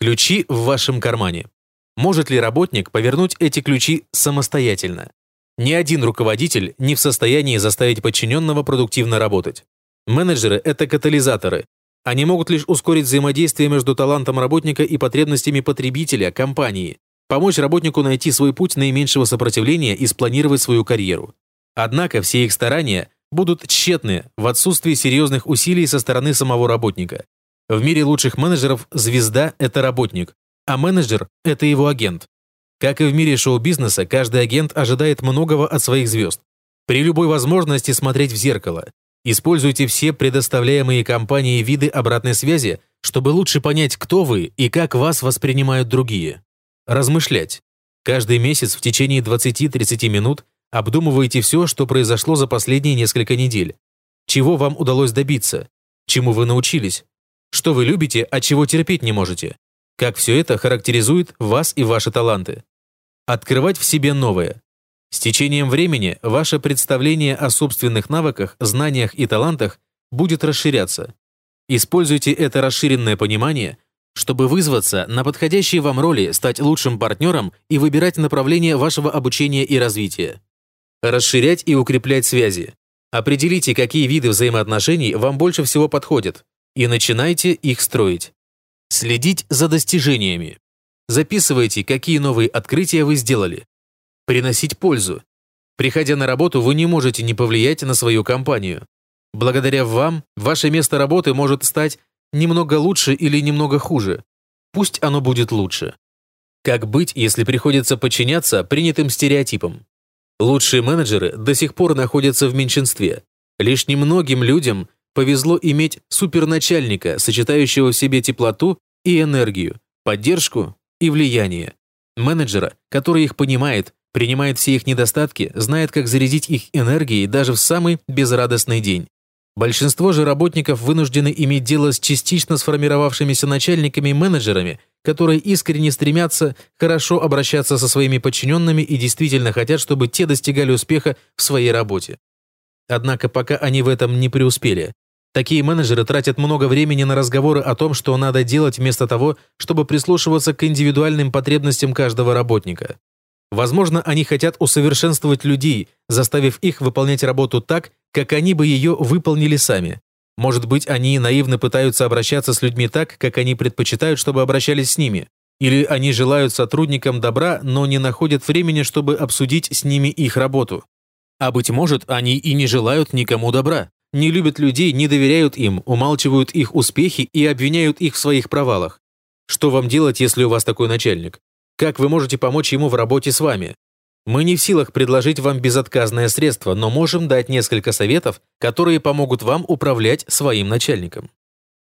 Ключи в вашем кармане. Может ли работник повернуть эти ключи самостоятельно? Ни один руководитель не в состоянии заставить подчиненного продуктивно работать. Менеджеры – это катализаторы. Они могут лишь ускорить взаимодействие между талантом работника и потребностями потребителя, компании, помочь работнику найти свой путь наименьшего сопротивления и спланировать свою карьеру. Однако все их старания будут тщетны в отсутствии серьезных усилий со стороны самого работника. В мире лучших менеджеров звезда – это работник, а менеджер – это его агент. Как и в мире шоу-бизнеса, каждый агент ожидает многого от своих звезд. При любой возможности смотреть в зеркало. Используйте все предоставляемые компанией виды обратной связи, чтобы лучше понять, кто вы и как вас воспринимают другие. Размышлять. Каждый месяц в течение 20-30 минут обдумывайте все, что произошло за последние несколько недель. Чего вам удалось добиться? Чему вы научились? Что вы любите, а чего терпеть не можете? Как все это характеризует вас и ваши таланты? Открывать в себе новое. С течением времени ваше представление о собственных навыках, знаниях и талантах будет расширяться. Используйте это расширенное понимание, чтобы вызваться на подходящие вам роли, стать лучшим партнером и выбирать направление вашего обучения и развития. Расширять и укреплять связи. Определите, какие виды взаимоотношений вам больше всего подходят, и начинайте их строить. Следить за достижениями. Записывайте, какие новые открытия вы сделали. Приносить пользу. Приходя на работу, вы не можете не повлиять на свою компанию. Благодаря вам, ваше место работы может стать немного лучше или немного хуже. Пусть оно будет лучше. Как быть, если приходится подчиняться принятым стереотипам? Лучшие менеджеры до сих пор находятся в меньшинстве. Лишь немногим людям повезло иметь суперначальника, сочетающего в себе теплоту и энергию, поддержку и влияние. Менеджера, который их понимает, принимает все их недостатки, знает, как зарядить их энергией даже в самый безрадостный день. Большинство же работников вынуждены иметь дело с частично сформировавшимися начальниками и менеджерами, которые искренне стремятся хорошо обращаться со своими подчиненными и действительно хотят, чтобы те достигали успеха в своей работе. Однако пока они в этом не преуспели, Такие менеджеры тратят много времени на разговоры о том, что надо делать вместо того, чтобы прислушиваться к индивидуальным потребностям каждого работника. Возможно, они хотят усовершенствовать людей, заставив их выполнять работу так, как они бы ее выполнили сами. Может быть, они наивно пытаются обращаться с людьми так, как они предпочитают, чтобы обращались с ними. Или они желают сотрудникам добра, но не находят времени, чтобы обсудить с ними их работу. А быть может, они и не желают никому добра не любят людей, не доверяют им, умалчивают их успехи и обвиняют их в своих провалах. Что вам делать, если у вас такой начальник? Как вы можете помочь ему в работе с вами? Мы не в силах предложить вам безотказное средство, но можем дать несколько советов, которые помогут вам управлять своим начальником.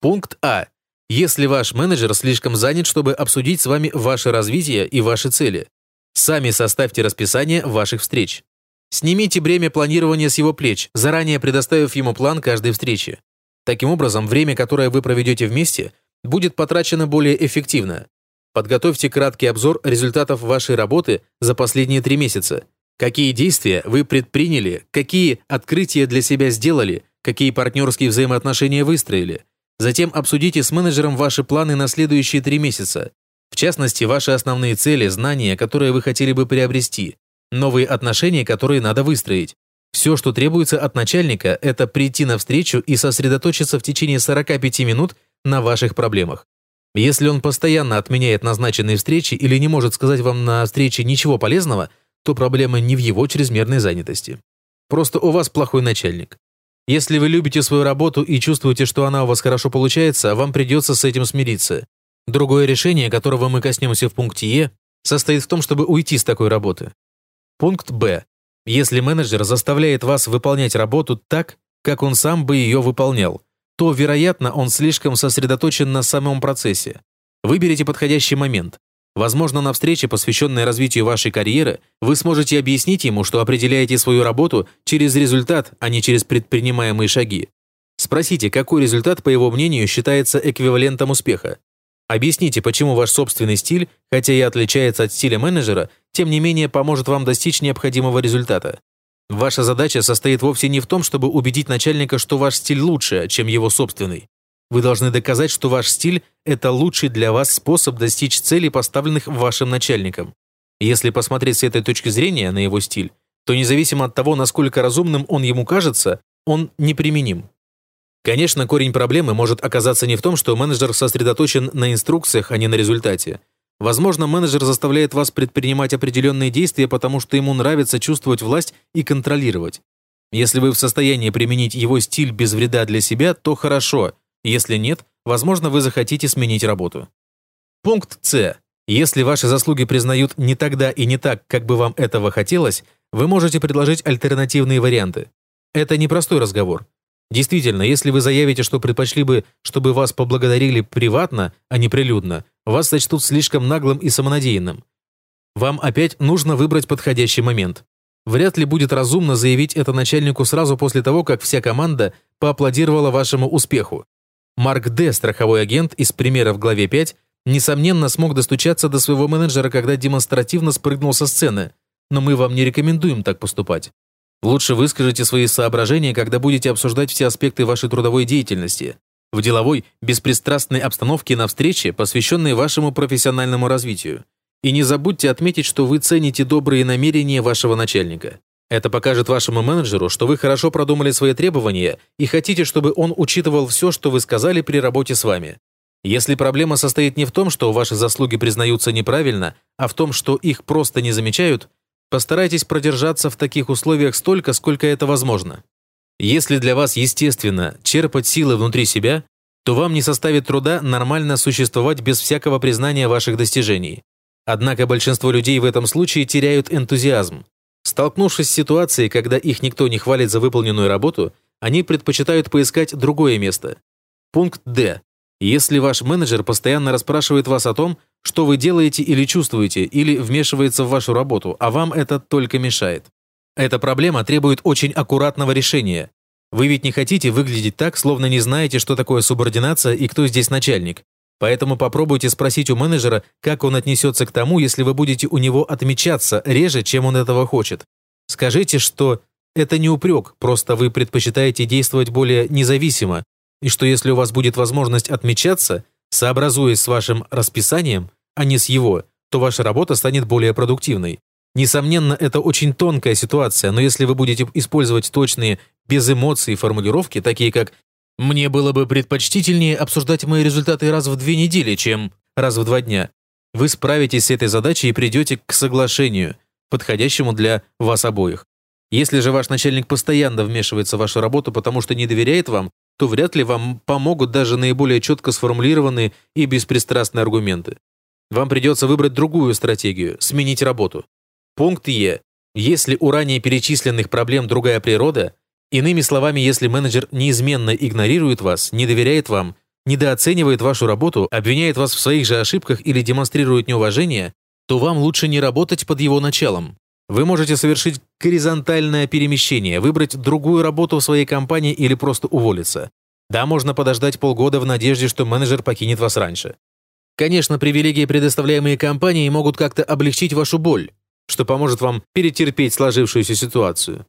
Пункт А. Если ваш менеджер слишком занят, чтобы обсудить с вами ваше развитие и ваши цели, сами составьте расписание ваших встреч. Снимите бремя планирования с его плеч, заранее предоставив ему план каждой встречи. Таким образом, время, которое вы проведете вместе, будет потрачено более эффективно. Подготовьте краткий обзор результатов вашей работы за последние три месяца. Какие действия вы предприняли, какие открытия для себя сделали, какие партнерские взаимоотношения выстроили. Затем обсудите с менеджером ваши планы на следующие три месяца. В частности, ваши основные цели, знания, которые вы хотели бы приобрести, новые отношения, которые надо выстроить. Все, что требуется от начальника, это прийти на встречу и сосредоточиться в течение 45 минут на ваших проблемах. Если он постоянно отменяет назначенные встречи или не может сказать вам на встрече ничего полезного, то проблема не в его чрезмерной занятости. Просто у вас плохой начальник. Если вы любите свою работу и чувствуете, что она у вас хорошо получается, вам придется с этим смириться. Другое решение, которого мы коснемся в пункте Е, состоит в том, чтобы уйти с такой работы. Пункт Б. Если менеджер заставляет вас выполнять работу так, как он сам бы ее выполнял, то, вероятно, он слишком сосредоточен на самом процессе. Выберите подходящий момент. Возможно, на встрече, посвященной развитию вашей карьеры, вы сможете объяснить ему, что определяете свою работу через результат, а не через предпринимаемые шаги. Спросите, какой результат, по его мнению, считается эквивалентом успеха. Объясните, почему ваш собственный стиль, хотя и отличается от стиля менеджера, тем не менее поможет вам достичь необходимого результата. Ваша задача состоит вовсе не в том, чтобы убедить начальника, что ваш стиль лучше, чем его собственный. Вы должны доказать, что ваш стиль – это лучший для вас способ достичь целей, поставленных вашим начальником. Если посмотреть с этой точки зрения на его стиль, то независимо от того, насколько разумным он ему кажется, он неприменим. Конечно, корень проблемы может оказаться не в том, что менеджер сосредоточен на инструкциях, а не на результате. Возможно, менеджер заставляет вас предпринимать определенные действия, потому что ему нравится чувствовать власть и контролировать. Если вы в состоянии применить его стиль без вреда для себя, то хорошо. Если нет, возможно, вы захотите сменить работу. Пункт С. Если ваши заслуги признают не тогда и не так, как бы вам этого хотелось, вы можете предложить альтернативные варианты. Это непростой разговор. Действительно, если вы заявите, что предпочли бы, чтобы вас поблагодарили приватно, а не прилюдно, вас сочтут слишком наглым и самонадеянным. Вам опять нужно выбрать подходящий момент. Вряд ли будет разумно заявить это начальнику сразу после того, как вся команда поаплодировала вашему успеху. Марк Д., страховой агент из примера в главе 5, несомненно смог достучаться до своего менеджера, когда демонстративно спрыгнул со сцены, но мы вам не рекомендуем так поступать. Лучше выскажите свои соображения, когда будете обсуждать все аспекты вашей трудовой деятельности. В деловой, беспристрастной обстановке на встрече, посвященной вашему профессиональному развитию. И не забудьте отметить, что вы цените добрые намерения вашего начальника. Это покажет вашему менеджеру, что вы хорошо продумали свои требования и хотите, чтобы он учитывал все, что вы сказали при работе с вами. Если проблема состоит не в том, что ваши заслуги признаются неправильно, а в том, что их просто не замечают, Постарайтесь продержаться в таких условиях столько, сколько это возможно. Если для вас естественно черпать силы внутри себя, то вам не составит труда нормально существовать без всякого признания ваших достижений. Однако большинство людей в этом случае теряют энтузиазм. Столкнувшись с ситуацией, когда их никто не хвалит за выполненную работу, они предпочитают поискать другое место. Пункт D. Если ваш менеджер постоянно расспрашивает вас о том, что вы делаете или чувствуете, или вмешивается в вашу работу, а вам это только мешает. Эта проблема требует очень аккуратного решения. Вы ведь не хотите выглядеть так, словно не знаете, что такое субординация и кто здесь начальник. Поэтому попробуйте спросить у менеджера, как он отнесется к тому, если вы будете у него отмечаться реже, чем он этого хочет. Скажите, что это не упрек, просто вы предпочитаете действовать более независимо, и что если у вас будет возможность отмечаться, сообразуясь с вашим расписанием, а не с его, то ваша работа станет более продуктивной. Несомненно, это очень тонкая ситуация, но если вы будете использовать точные, без эмоций формулировки, такие как «мне было бы предпочтительнее обсуждать мои результаты раз в две недели, чем раз в два дня», вы справитесь с этой задачей и придете к соглашению, подходящему для вас обоих. Если же ваш начальник постоянно вмешивается в вашу работу, потому что не доверяет вам, то вряд ли вам помогут даже наиболее четко сформулированные и беспристрастные аргументы. Вам придется выбрать другую стратегию – сменить работу. Пункт Е. Если у ранее перечисленных проблем другая природа, иными словами, если менеджер неизменно игнорирует вас, не доверяет вам, недооценивает вашу работу, обвиняет вас в своих же ошибках или демонстрирует неуважение, то вам лучше не работать под его началом. Вы можете совершить горизонтальное перемещение, выбрать другую работу в своей компании или просто уволиться. Да, можно подождать полгода в надежде, что менеджер покинет вас раньше. Конечно, привилегии, предоставляемые компанией, могут как-то облегчить вашу боль, что поможет вам перетерпеть сложившуюся ситуацию.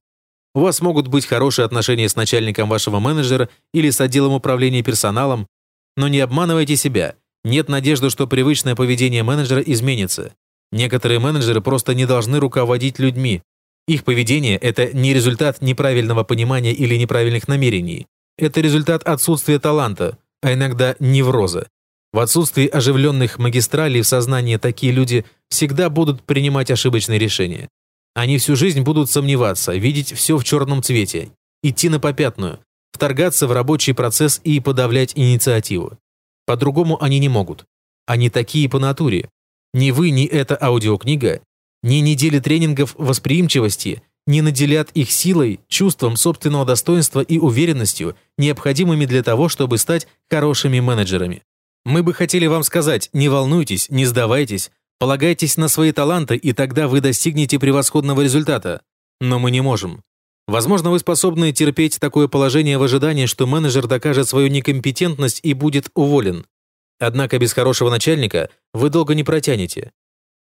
У вас могут быть хорошие отношения с начальником вашего менеджера или с отделом управления персоналом, но не обманывайте себя. Нет надежды, что привычное поведение менеджера изменится. Некоторые менеджеры просто не должны руководить людьми. Их поведение – это не результат неправильного понимания или неправильных намерений. Это результат отсутствия таланта, а иногда невроза. В отсутствии оживленных магистралей в сознании такие люди всегда будут принимать ошибочные решения. Они всю жизнь будут сомневаться, видеть все в черном цвете, идти на попятную, вторгаться в рабочий процесс и подавлять инициативу. По-другому они не могут. Они такие по натуре, ни вы, ни эта аудиокнига, ни недели тренингов восприимчивости не наделят их силой, чувством собственного достоинства и уверенностью, необходимыми для того, чтобы стать хорошими менеджерами. Мы бы хотели вам сказать, не волнуйтесь, не сдавайтесь, полагайтесь на свои таланты, и тогда вы достигнете превосходного результата. Но мы не можем. Возможно, вы способны терпеть такое положение в ожидании, что менеджер докажет свою некомпетентность и будет уволен. Однако без хорошего начальника вы долго не протянете.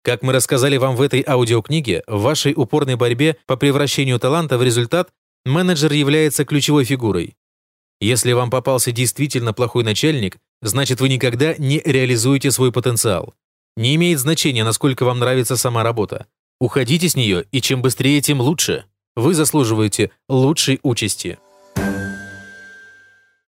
Как мы рассказали вам в этой аудиокниге, в вашей упорной борьбе по превращению таланта в результат менеджер является ключевой фигурой. Если вам попался действительно плохой начальник, значит вы никогда не реализуете свой потенциал. Не имеет значения, насколько вам нравится сама работа. Уходите с нее, и чем быстрее, тем лучше. Вы заслуживаете лучшей участи.